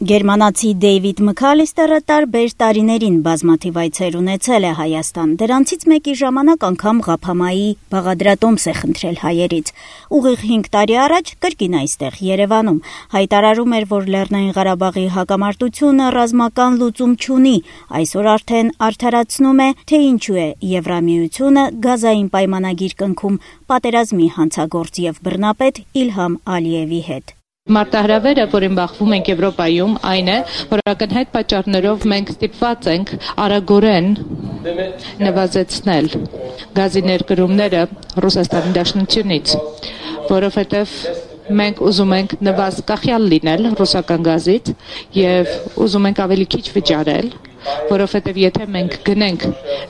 Գերմանացի Դեյվիդ Մքալիստերը տարբեր տարիներին բազմաթիվ այցեր ունեցել է Հայաստան։ Դրանցից մեկի ժամանակ անգամ Ղափամայի բաղադրատոմս է խնդրել հայերից։ Ուղիղ 5 տարի առաջ կրկին այստեղ Երևանում հայտարարում էր, որ Լեռնային Ղարաբաղի հակամարտությունը ռազմական լուծում չունի։ Այսօր արդեն արդարացնում է, թե ինչու է Եվրամիությունը գազային պայմանագիր կնքում պատերազմի հանցագործ եւ բռնապետ Իլհամ Ալիևի հետ։ Մարտահրավերը, որին բախվում ենք Եվրոպայում, այն է, որ ակնհայտ պատճառներով մենք ստիպված ենք արագորեն նվազեցնել գազի ներկրումները Ռուսաստանի Դաշնությունից, որովհետև մենք ուզում ենք նվազ կախյալ լինել ռուսական գազից եւ ուզում ենք ավելի քիչ վճարել որովհետև եթե մենք գնենք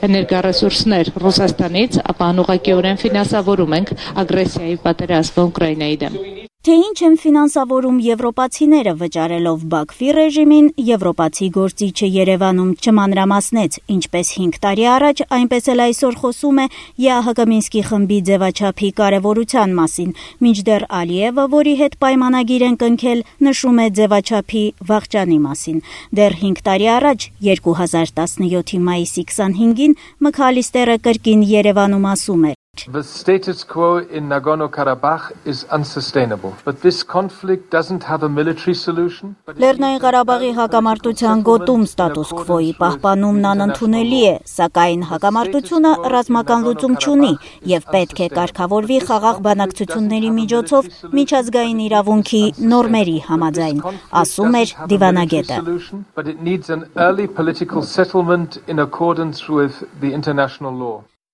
էներգառեսուրսներ Ռուսաստանից, ապա անուղղակիորեն ֆինանսավորում ենք ագրեսիայի պատերազմը Ուկրաինայի դեմ։ Թե ինչ են ֆինանսավորում եվրոպացիները վճարելով Բաքվի ռեժիմին, եվրոպացի գործիչը Երևանում չմանրամասնեց, ինչպես 5 տարի առաջ, այնպես էլ այսօր խոսում է ԵԱՀԿ Մինսկի խմբի ձևաչափի կարևորության մասին, մինչդեռ Ալիևը, որի հետ պայմանագիր են կնքել, նշում է ձևաչափի վաղճանի մասին։ Դեռ 5 տարի առաջ, 2017-ի մայիսի 25-ին Մքալիստերը կրկին Երևանում ասում էր. The status quo in Nagorno-Karabakh is unsustainable, but this conflict doesn't have a military solution. Լեռնային Ղարաբաղի հակամարտության գոտում ստատուս քվոյի պահպանումն անընդունելի է, սակայն հակամարտությունը ռազմական լուծում չունի եւ պետք է կարգավորվի խաղաղ բանակցությունների միջոցով միջազգային իրավունքի նորմերի համաձայն, ասում էր Դիվանագետը։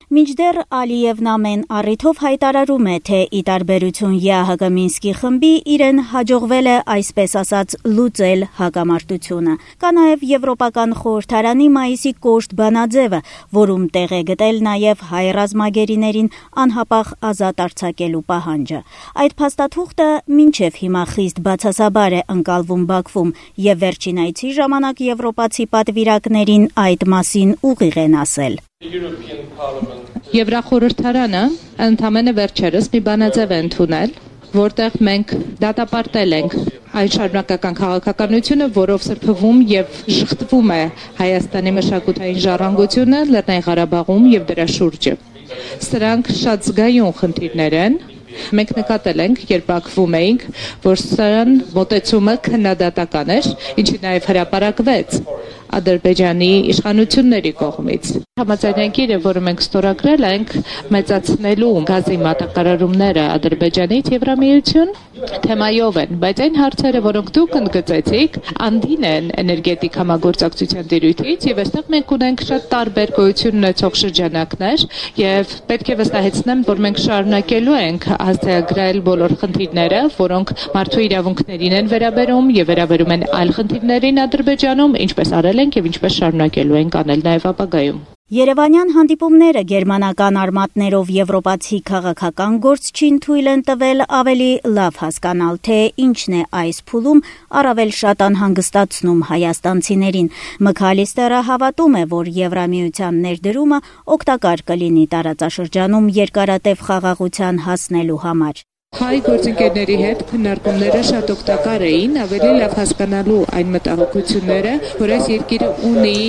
Մինչդեռ Ալիևն ամեն առիթով հայտարարում է, թե ի տարբերություն ԵԱՀԿ Մինսկի խմբի իրեն հաջողվել է այսպես ասած լուծել հակամարտությունը։ Կա նաև Եվրոպական խորհրդարանի մայիսի կոշտ բանաձևը, որում տեղ է գտել նաև հայ ռազմագերիներին անհապաղ ազատ արձակելու պահանջը։ Այդ փաստաթուղթը մինչև հիմա խիստ բացասաբար է ընկալվում Բաքվում եւ վերջին այցի ժամանակ եվրոպացի պատվիրակներին այդ մասին ուղիղ են ասել։ Եվրախորհրդարանը ընդամենը վերջերս մի բանաձև է ընդունել, որտեղ մենք դատապարտել ենք այն շարունակական քաղաքականությունը, որով սրբվում եւ շղթվում է Հայաստանի մշակութային ժառանգությունը Լեռնային Ղարաբաղում եւ դրա շուրջը։ Սրանք շատ զգայուն խնդիրներ են, Մենք նկատել ենք, երբ Բաքվում էինք, որ սրան մոտեցումը քննադատական էր, ինչի նաև հրապարակվեց Ադրբեջանի իշխանությունների կողմից։ Համաձայնագիրը, որը մենք ստորագրել ենք, մեծացնելու գազի մատակարարումները Ադրբեջանից Եվրամիություն թեմայով են, բայց այն հարցերը, որոնք դուք ընդգծեցիք, անդին են էներգետիկ համագործակցության դիրույթից եւ այստեղ մենք ունենք շատ տարբեր գոյություն ունեցող շրջանակներ եւ պետք է վստահեցնեմ, որ մենք շարունակելու ենք հասցեագրել բոլոր խնդիրները, որոնք մարդու իրավունքներին են վերաբերում եւ վերաբերում են այլ խնդիրներին Ադրբեջանում, ինչպես արել ենք եւ ինչպես շարունակելու ենք անել նաեւ ապագայում։ Երևանյան հանդիպումները գերմանական արմատներով եվրոպացի քաղաքական գործչին թույլ են տվել ավելի լավ հասկանալ, թե ինչն է այս փուլում առավել շատ անհանգստացնում հայաստանցիներին։ Մքալիստերը հավատում է, որ Եվրամիության ներդրումը օգտակար կլինի տարածաշրջանում երկարատև խաղաղության հասնելու համար։ Հայ գործընկերների հետ քննարկումները շատ օգտակար էին, ավելի լավ հասկանալու այն մտահոգությունները, որ այս երկիրը ունի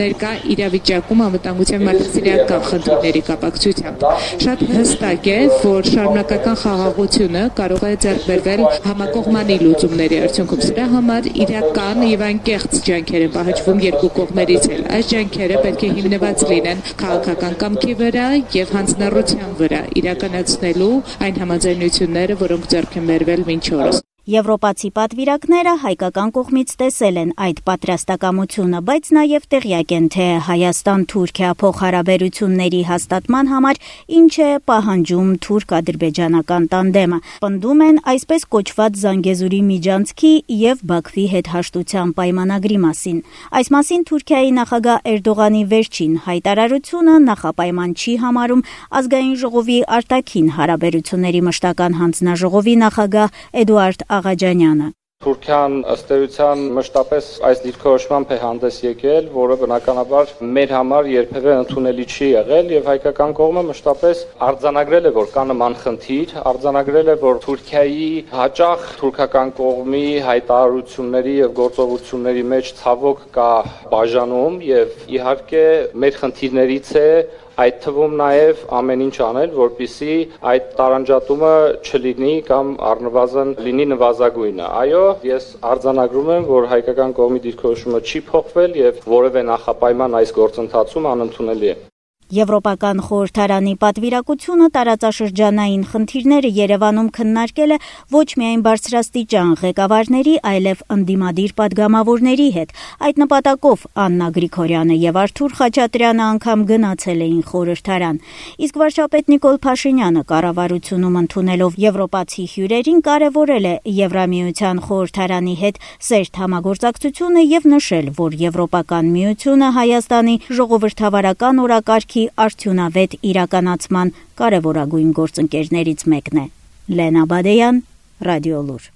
ներկա իրավիճակում անվտանգության մարդասիրական խնդիրների կապակցությամբ։ Շատ հստակ է, որ շարունակական խաղաղությունը կարող է ձեռք բերվել համակողմանի լուծումների արդյունքում։ Սրա համար իրական եւ անկեղծ ջանքեր են պահանջվում երկու կողմերից էլ։ Այս ջանքերը պետք է հիմնված լինեն քաղաքական կամքի վրա եւ հանձնառության վրա, իրականացնելու այն համաձայնություն ընկերությունները, որոնք ձեռք են բերվել մինչ օրս։ Եվրոպացի պատվիրակները հայկական կողմից տեսել են այդ պատրաստակամությունը, բայց նաև տեղյակ են, թե Հայաստան-Թուրքիա փոխհարաբերությունների հաստատման համար ինչ է պահանջում թուրք-ադրբեջանական տանդեմը։ Պնդում են այսպես կոչված Զանգեզուրի միջանցքի եւ Բաքվի հետ հաշտության պայմանագրի մասին։ Այս մասին Թուրքիայի նախագահ Էրդողանի վերջին հայտարարությունը նախապայման չի համարում ազգային ժողովի արտաքին հարաբերությունների մշտական հանձնաժողովի նախագահ Էդուարդ Աղաջանյանը Թուրքիան ըստ էության մշտապես այս դիրքորոշմամբ է հանդես եկել, որը բնականաբար մեր համար երբևէ ընդունելի չի եղել եւ հայկական կողմը մշտապես արձանագրել է, որ կա նման խնդիր, արձանագրել է, որ Թուրքիայի հաճախ թուրքական կողմի հայտարարությունների եւ գործողությունների մեջ ցավոք կա բաժանում եւ իհարկե մեր խնդիրներից է այդ թվում նաև ամեն ինչ անել, որպիսի այդ տարանջատումը չլինի կամ առնվազն լինի նվազագույնը։ Այո, ես արձանագրում եմ, որ հայկական կողմի դիրքորոշումը չի փոխվել եւ որևէ նախապայման այս գործընթացում անընդունելի է։ Եվրոպական խորհրդարանի պատվիրակությունը տարածաշրջանային խնդիրները Երևանում քննարկել է ոչ միայն բարձրաստիճան ղեկավարների, այլև ընդդիմադիր падգամավորների հետ։ Այդ նպատակով Աննա Գրիգորյանը եւ Արթուր Խաչատրյանը անգամ գնացել էին խորհրդարան։ Իսկ վարչապետ Նիկոլ Փաշինյանը կառավարությունում ընդունելով եվրոպացի հյուրերին կարևորել է Եվրամիության խորհրդարանի հետ սերտ համագործակցությունը եւ նշել, որ Եվրոպական միությունը Հայաստանի ժողովրդավարական օրակարգ կարգի արդյունավետ իրականացման կարևորագույն գործընկերներից մեկն է։ Լենա Բադեյան, Ռադիոլուր